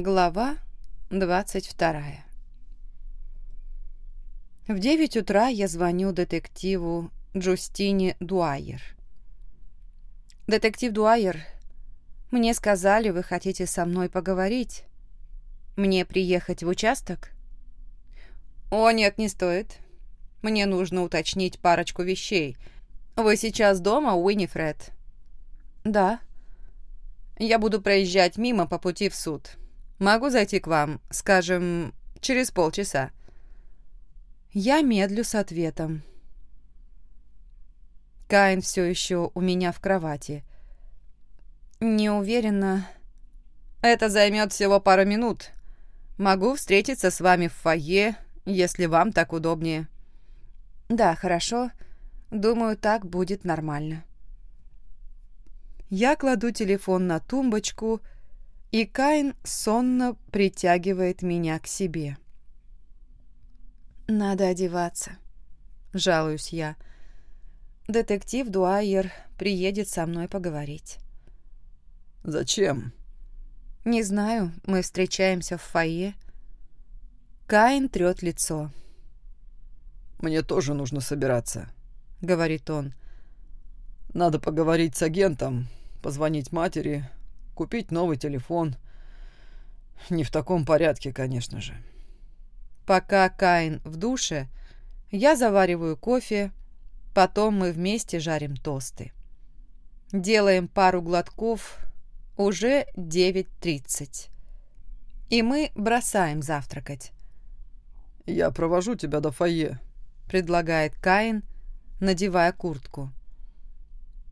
Глава 22 В 9 утра я звоню детективу Джустине Дуайер. «Детектив Дуайер, мне сказали, вы хотите со мной поговорить. Мне приехать в участок?» «О, нет, не стоит. Мне нужно уточнить парочку вещей. Вы сейчас дома, Уинифред?» «Да». «Я буду проезжать мимо по пути в суд. Могу зайти к вам, скажем, через полчаса?» Я медлю с ответом. Каин все еще у меня в кровати. Не уверена. Это займет всего пару минут. Могу встретиться с вами в фойе, если вам так удобнее. Да, хорошо. Думаю, так будет нормально. Я кладу телефон на тумбочку, и Каин сонно притягивает меня к себе. «Надо одеваться», — жалуюсь я. «Детектив Дуайер приедет со мной поговорить». «Зачем?» «Не знаю, мы встречаемся в фойе». Каин трет лицо. «Мне тоже нужно собираться», — говорит он. «Надо поговорить с агентом, позвонить матери, купить новый телефон. Не в таком порядке, конечно же. Пока Каин в душе, я завариваю кофе, потом мы вместе жарим тосты. Делаем пару глотков, уже 9.30. И мы бросаем завтракать. «Я провожу тебя до фойе», — предлагает Каин, надевая куртку.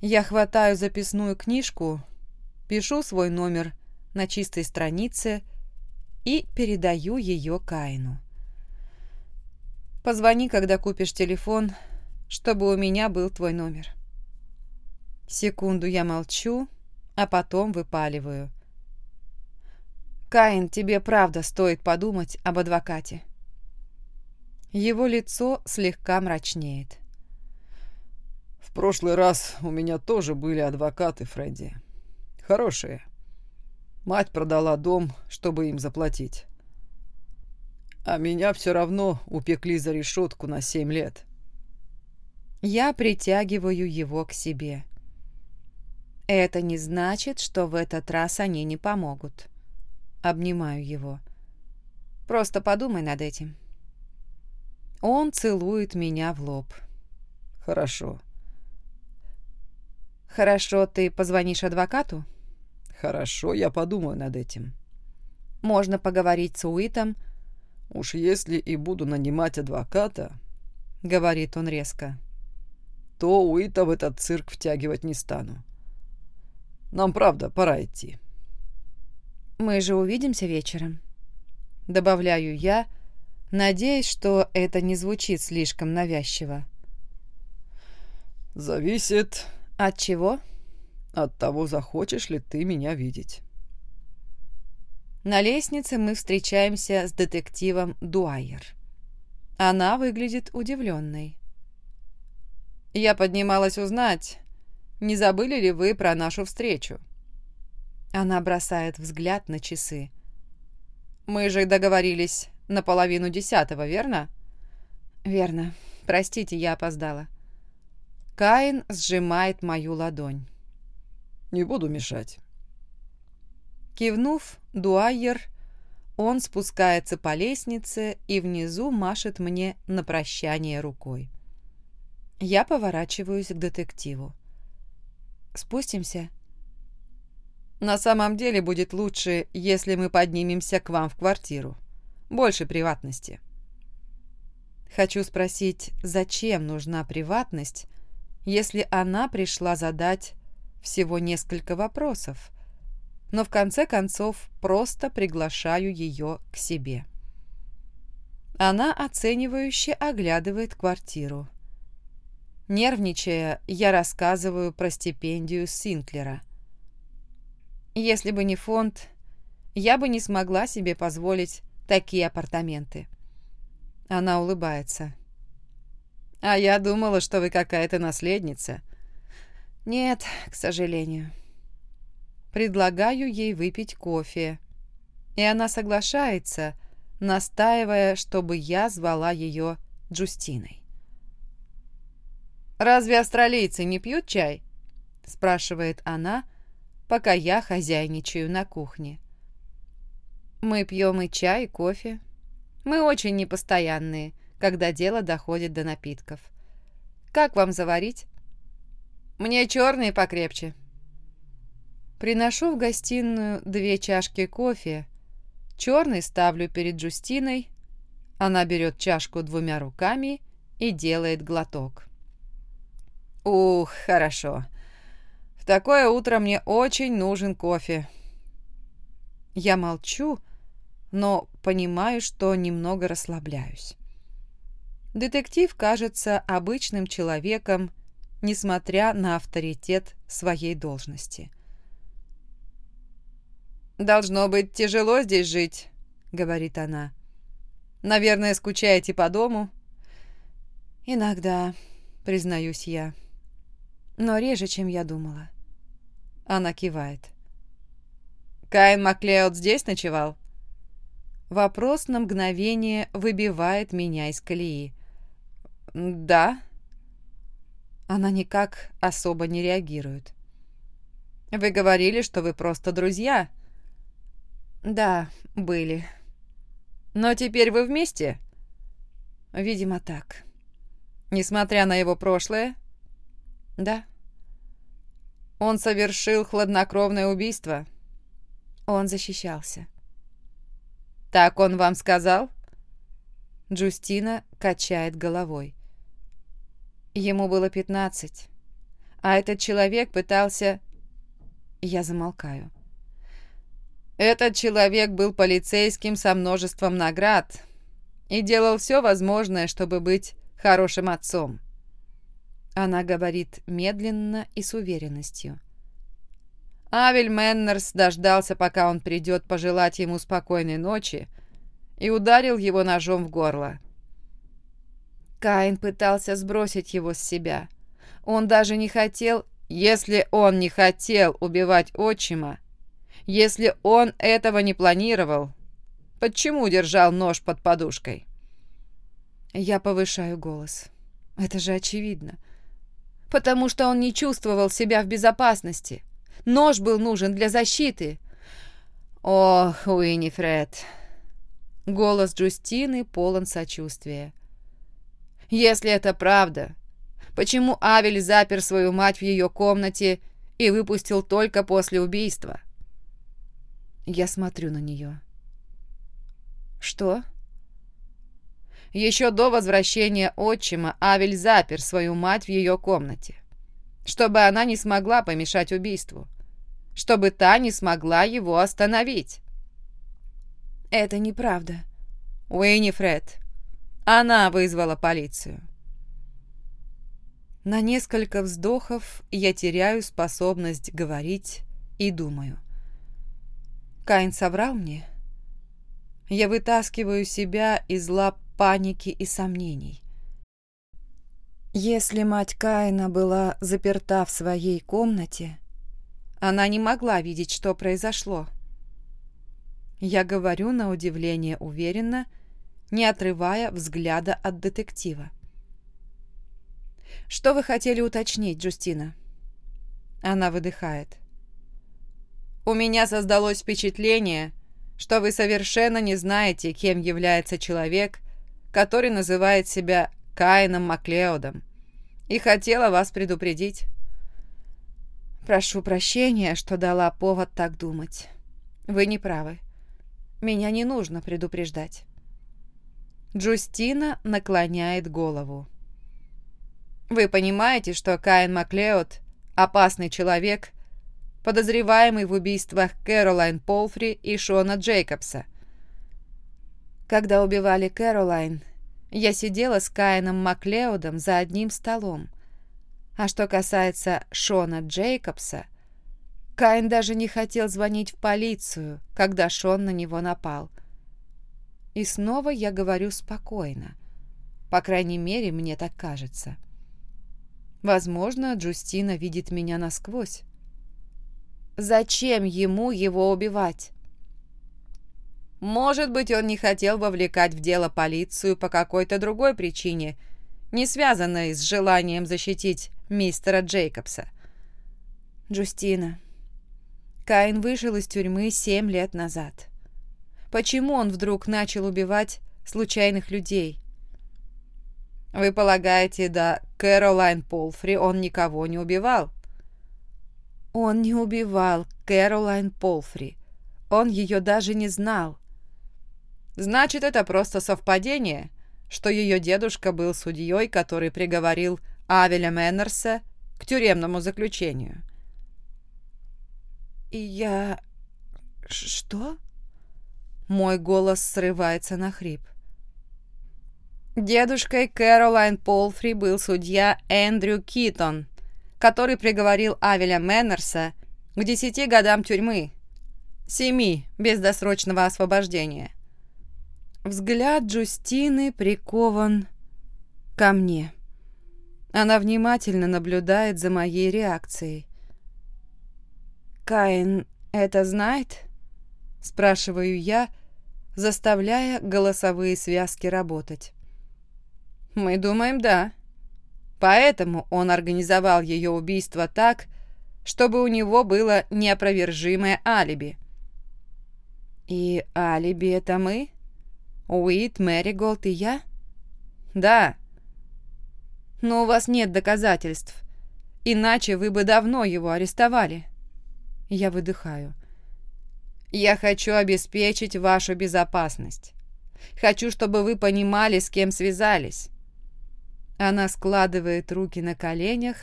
Я хватаю записную книжку, пишу свой номер на чистой странице и передаю ее Каину. Позвони, когда купишь телефон, чтобы у меня был твой номер. Секунду я молчу, а потом выпаливаю. Каин, тебе правда стоит подумать об адвокате. Его лицо слегка мрачнеет. В прошлый раз у меня тоже были адвокаты, Фредди. Хорошие. Мать продала дом, чтобы им заплатить. А меня все равно упекли за решетку на семь лет. Я притягиваю его к себе. Это не значит, что в этот раз они не помогут. Обнимаю его. Просто подумай над этим. Он целует меня в лоб. Хорошо. Хорошо, ты позвонишь адвокату? Хорошо, я подумаю над этим. Можно поговорить с Уитом. Уж если и буду нанимать адвоката, говорит он резко, то Уита в этот цирк втягивать не стану. Нам правда пора идти. Мы же увидимся вечером. Добавляю я, надеясь, что это не звучит слишком навязчиво. Зависит от чего? От того, захочешь ли ты меня видеть. На лестнице мы встречаемся с детективом Дуайер. Она выглядит удивленной. Я поднималась узнать, не забыли ли вы про нашу встречу. Она бросает взгляд на часы. Мы же договорились на половину десятого, верно? Верно. Простите, я опоздала. Каин сжимает мою ладонь. «Не буду мешать». Кивнув, Дуайер, он спускается по лестнице и внизу машет мне на прощание рукой. Я поворачиваюсь к детективу. «Спустимся?» «На самом деле будет лучше, если мы поднимемся к вам в квартиру. Больше приватности». Хочу спросить, зачем нужна приватность, если она пришла задать всего несколько вопросов, но в конце концов просто приглашаю ее к себе. Она оценивающе оглядывает квартиру. Нервничая, я рассказываю про стипендию Синклера. Если бы не фонд, я бы не смогла себе позволить такие апартаменты. Она улыбается. А я думала, что вы какая-то наследница. Нет, к сожалению. Предлагаю ей выпить кофе. и она соглашается, настаивая, чтобы я звала ее Джустиной. «Разве австралийцы не пьют чай?» – спрашивает она, пока я хозяйничаю на кухне. «Мы пьем и чай, и кофе. Мы очень непостоянные, когда дело доходит до напитков. Как вам заварить?» «Мне черные покрепче». Приношу в гостиную две чашки кофе, черный ставлю перед Джустиной, она берет чашку двумя руками и делает глоток. «Ух, хорошо. В такое утро мне очень нужен кофе». Я молчу, но понимаю, что немного расслабляюсь. Детектив кажется обычным человеком, несмотря на авторитет своей должности. «Должно быть тяжело здесь жить», — говорит она. «Наверное, скучаете по дому?» «Иногда», — признаюсь я. «Но реже, чем я думала». Она кивает. «Каин Маклеод здесь ночевал?» Вопрос на мгновение выбивает меня из колеи. «Да». Она никак особо не реагирует. «Вы говорили, что вы просто друзья?» «Да, были». «Но теперь вы вместе?» «Видимо, так». «Несмотря на его прошлое?» «Да». «Он совершил хладнокровное убийство?» Он защищался. «Так он вам сказал?» Джустина качает головой. Ему было пятнадцать, а этот человек пытался... Я замолкаю. Этот человек был полицейским со множеством наград и делал все возможное, чтобы быть хорошим отцом. Она говорит медленно и с уверенностью. Авель Меннерс дождался, пока он придет пожелать ему спокойной ночи, и ударил его ножом в горло. Каин пытался сбросить его с себя. Он даже не хотел... Если он не хотел убивать отчима, если он этого не планировал, почему держал нож под подушкой? Я повышаю голос. Это же очевидно. Потому что он не чувствовал себя в безопасности. Нож был нужен для защиты. Ох, Уинифред. Голос Джустины полон сочувствия. Если это правда, почему Авель запер свою мать в ее комнате и выпустил только после убийства? — я смотрю на нее. «Что?» Еще до возвращения отчима Авель запер свою мать в ее комнате, чтобы она не смогла помешать убийству, чтобы та не смогла его остановить. «Это неправда». Уэйни Фред. Она вызвала полицию. На несколько вздохов я теряю способность говорить и думаю – Каин соврал мне? Я вытаскиваю себя из лап паники и сомнений. Если мать Каина была заперта в своей комнате, она не могла видеть, что произошло. Я говорю на удивление уверенно, не отрывая взгляда от детектива. «Что вы хотели уточнить, Джустина?» Она выдыхает. У меня создалось впечатление, что вы совершенно не знаете, кем является человек, который называет себя Каином Маклеодом, и хотела вас предупредить. Прошу прощения, что дала повод так думать. Вы не правы. Меня не нужно предупреждать. Джустина наклоняет голову. Вы понимаете, что Каин Маклеод – опасный человек – подозреваемый в убийствах Кэролайн Полфри и Шона Джейкобса. Когда убивали Кэролайн, я сидела с Каином Маклеодом за одним столом. А что касается Шона Джейкобса, Каин даже не хотел звонить в полицию, когда Шон на него напал. И снова я говорю спокойно. По крайней мере, мне так кажется. Возможно, Джустина видит меня насквозь. Зачем ему его убивать? Может быть, он не хотел вовлекать в дело полицию по какой-то другой причине, не связанной с желанием защитить мистера Джейкобса. Джустина. Каин вышел из тюрьмы семь лет назад. Почему он вдруг начал убивать случайных людей? Вы полагаете, да Кэролайн Полфри он никого не убивал? Он не убивал Кэролайн Полфри. Он ее даже не знал. Значит, это просто совпадение, что ее дедушка был судьей, который приговорил Авеля Мэннерса к тюремному заключению. Я... Что? Мой голос срывается на хрип. Дедушкой Кэролайн Полфри был судья Эндрю Китон, который приговорил Авеля Мэннерса к десяти годам тюрьмы, семи без досрочного освобождения. Взгляд Джустины прикован ко мне. Она внимательно наблюдает за моей реакцией. «Каин это знает?» – спрашиваю я, заставляя голосовые связки работать. «Мы думаем, да. Поэтому он организовал ее убийство так, чтобы у него было неопровержимое алиби». «И алиби это мы? Уит, Мэриголд и я?» «Да». «Но у вас нет доказательств, иначе вы бы давно его арестовали». Я выдыхаю. «Я хочу обеспечить вашу безопасность. Хочу, чтобы вы понимали, с кем связались». Она складывает руки на коленях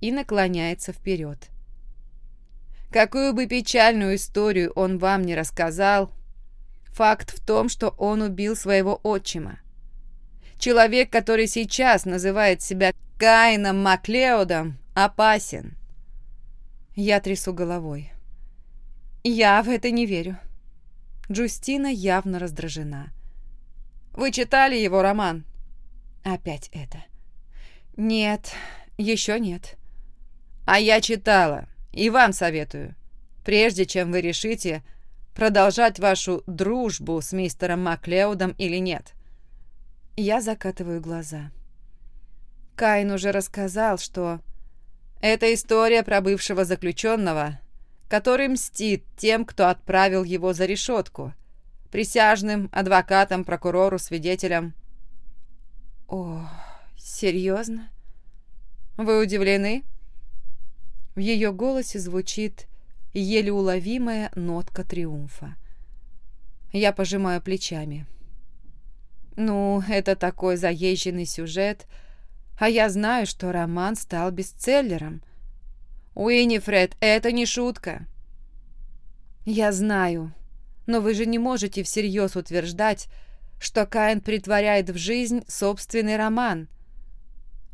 и наклоняется вперед. Какую бы печальную историю он вам не рассказал, факт в том, что он убил своего отчима. Человек, который сейчас называет себя Каином Маклеодом, опасен. Я трясу головой. Я в это не верю. Джустина явно раздражена. Вы читали его роман? Опять это. Нет, еще нет. А я читала. И вам советую. Прежде чем вы решите, продолжать вашу дружбу с мистером Маклеудом или нет. Я закатываю глаза. Кайн уже рассказал, что это история про бывшего заключенного, который мстит тем, кто отправил его за решетку, присяжным, адвокатом, прокурору, свидетелям. О, серьезно? Вы удивлены? В ее голосе звучит еле уловимая нотка триумфа. Я пожимаю плечами. Ну, это такой заезженный сюжет — а я знаю, что роман стал бестселлером. Уинифред, это не шутка. Я знаю, но вы же не можете всерьез утверждать, что Каин притворяет в жизнь собственный роман.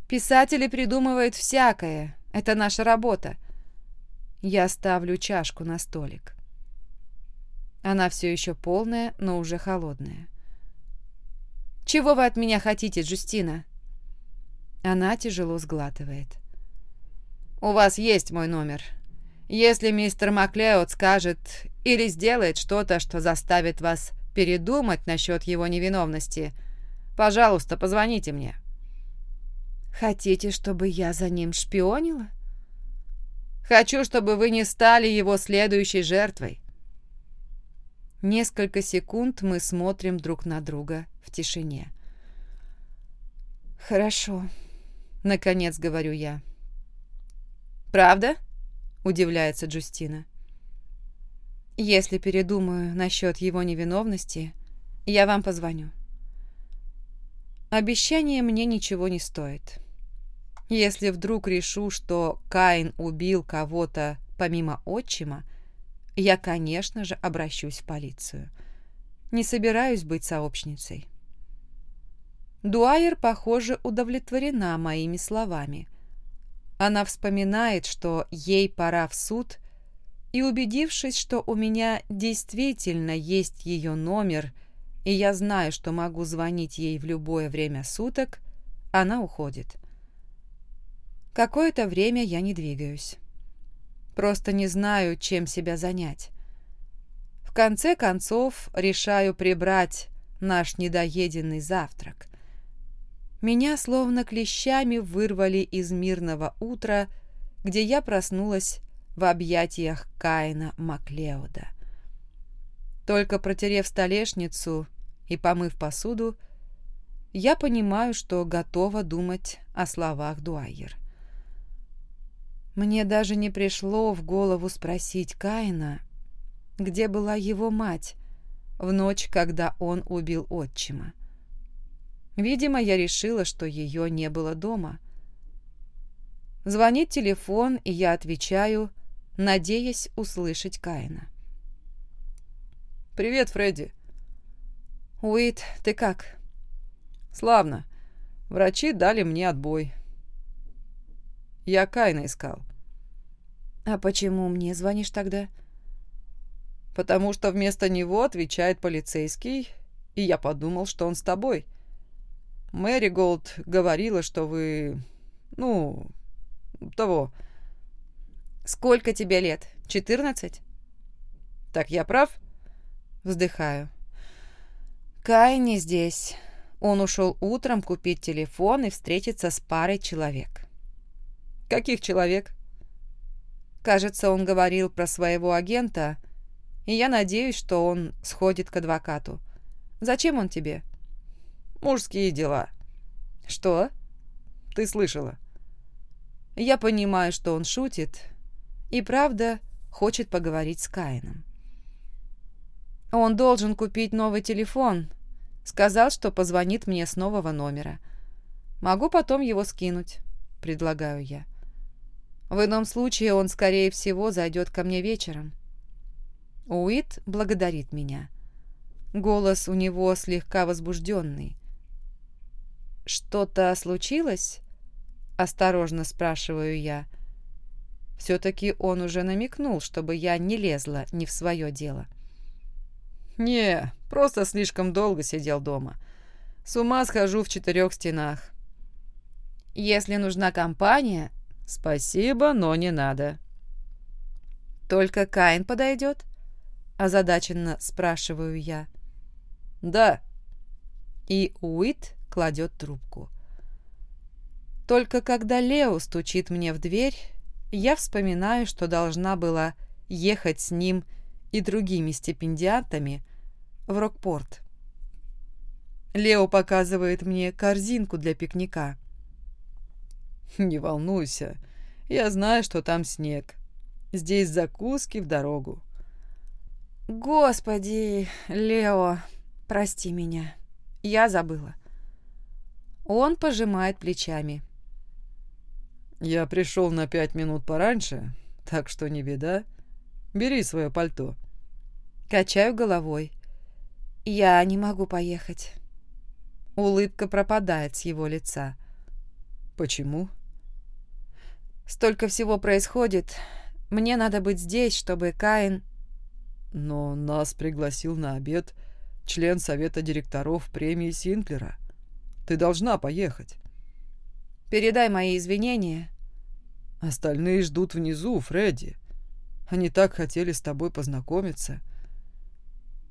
Писатели придумывают всякое. Это наша работа. Я ставлю чашку на столик. Она все еще полная, но уже холодная. «Чего вы от меня хотите, Джустина?» Она тяжело сглатывает. «У вас есть мой номер. Если мистер Маклеод скажет или сделает что-то, что заставит вас передумать насчет его невиновности, пожалуйста, позвоните мне». «Хотите, чтобы я за ним шпионила?» «Хочу, чтобы вы не стали его следующей жертвой». Несколько секунд мы смотрим друг на друга в тишине. «Хорошо», Наконец говорю я. «Правда?» – удивляется Джустина. «Если передумаю насчет его невиновности, я вам позвоню». Обещание мне ничего не стоит. Если вдруг решу, что Каин убил кого-то помимо отчима, я, конечно же, обращусь в полицию. Не собираюсь быть сообщницей. Дуайер, похоже, удовлетворена моими словами. Она вспоминает, что ей пора в суд, и, убедившись, что у меня действительно есть ее номер, и я знаю, что могу звонить ей в любое время суток, она уходит. Какое-то время я не двигаюсь. Просто не знаю, чем себя занять. В конце концов решаю прибрать наш недоеденный завтрак. Меня словно клещами вырвали из мирного утра, где я проснулась в объятиях Каина Маклеода. Только протерев столешницу и помыв посуду, я понимаю, что готова думать о словах Дуайер. Мне даже не пришло в голову спросить Каина, где была его мать в ночь, когда он убил отчима. Видимо, я решила, что ее не было дома. Звонит телефон, и я отвечаю, надеясь услышать Каина. «Привет, Фредди». «Уит, ты как?» «Славно. Врачи дали мне отбой. Я Кайна искал». «А почему мне звонишь тогда?» «Потому что вместо него отвечает полицейский, и я подумал, что он с тобой. Мэри Голд говорила, что вы... ну... того...» «Сколько тебе лет? Четырнадцать?» «Так я прав?» Вздыхаю. Кай не здесь. Он ушел утром купить телефон и встретиться с парой человек. Каких человек? Кажется, он говорил про своего агента, и я надеюсь, что он сходит к адвокату. Зачем он тебе? Мужские дела. Что? Ты слышала? Я понимаю, что он шутит, и правда хочет поговорить с Каином. Он должен купить новый телефон. Сказал, что позвонит мне с нового номера. Могу потом его скинуть, предлагаю я. В ином случае он, скорее всего, зайдет ко мне вечером. Уит благодарит меня. Голос у него слегка возбужденный. «Что-то случилось?» — осторожно спрашиваю я. Все-таки он уже намекнул, чтобы я не лезла не в свое дело. «Не, просто слишком долго сидел дома. С ума схожу в четырех стенах». «Если нужна компания...» «Спасибо, но не надо». «Только Каин подойдет?» Озадаченно спрашиваю я. «Да». И Уит кладет трубку. Только когда Лео стучит мне в дверь, я вспоминаю, что должна была ехать с ним и другими стипендиатами в Рокпорт. Лео показывает мне корзинку для пикника. «Не волнуйся, я знаю, что там снег. Здесь закуски в дорогу». «Господи, Лео, прости меня. Я забыла». Он пожимает плечами. «Я пришел на пять минут пораньше, так что не беда. Бери свое пальто». Качаю головой. «Я не могу поехать». Улыбка пропадает с его лица. «Почему?» «Столько всего происходит. Мне надо быть здесь, чтобы Каин...» «Но нас пригласил на обед член совета директоров премии Синклера. Ты должна поехать». «Передай мои извинения». «Остальные ждут внизу, Фредди. Они так хотели с тобой познакомиться».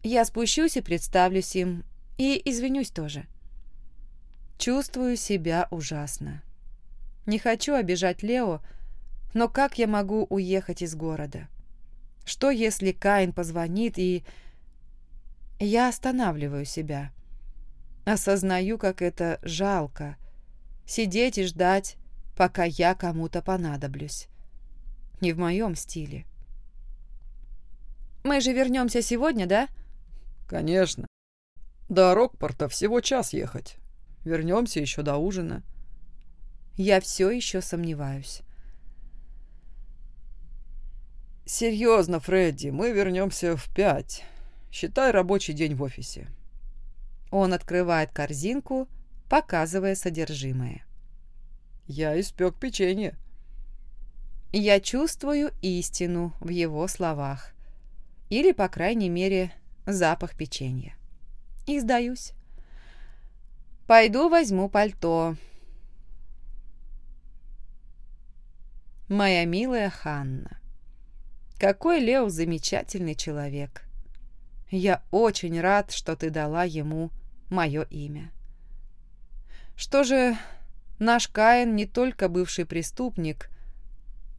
«Я спущусь и представлюсь им, и извинюсь тоже». Чувствую себя ужасно. Не хочу обижать Лео, но как я могу уехать из города? Что, если Каин позвонит и... Я останавливаю себя. Осознаю, как это жалко. Сидеть и ждать, пока я кому-то понадоблюсь. Не в моем стиле. «Мы же вернемся сегодня, да?» «Конечно. До Рокпорта всего час ехать. Вернемся еще до ужина». Я все еще сомневаюсь. «Серьезно, Фредди, мы вернемся в пять. Считай рабочий день в офисе». Он открывает корзинку, показывая содержимое. «Я испек печенье». Я чувствую истину в его словах. Или, по крайней мере, запах печенья. И сдаюсь. Пойду возьму пальто. Моя милая Ханна. Какой Лео замечательный человек. Я очень рад, что ты дала ему мое имя. Что же, наш Каин не только бывший преступник,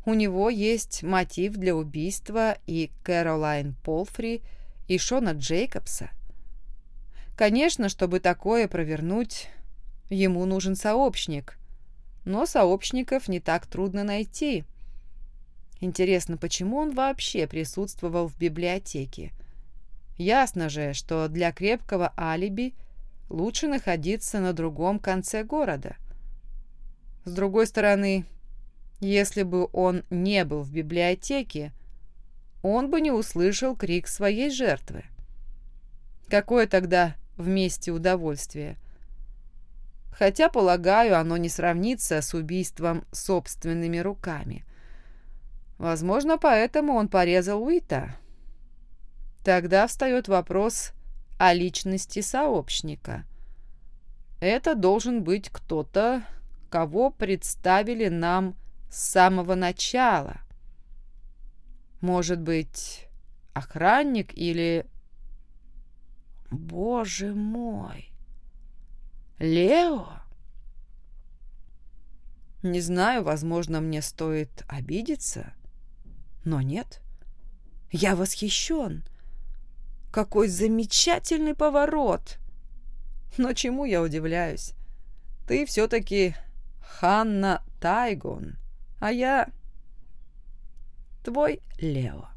у него есть мотив для убийства и Кэролайн Полфри, и Шона Джейкобса. Конечно, чтобы такое провернуть, ему нужен сообщник, но сообщников не так трудно найти. Интересно, почему он вообще присутствовал в библиотеке? Ясно же, что для крепкого алиби лучше находиться на другом конце города. С другой стороны, если бы он не был в библиотеке, он бы не услышал крик своей жертвы. Какое тогда вместе удовольствие? Хотя, полагаю, оно не сравнится с убийством собственными руками. Возможно, поэтому он порезал Уита. Тогда встает вопрос о личности сообщника. Это должен быть кто-то, кого представили нам с самого начала. Может быть, охранник или... Боже мой! Лео? Не знаю, возможно, мне стоит обидеться, но нет. Я восхищен. Какой замечательный поворот! Но чему я удивляюсь? Ты все-таки Ханна Тайгон, а я твой Лео.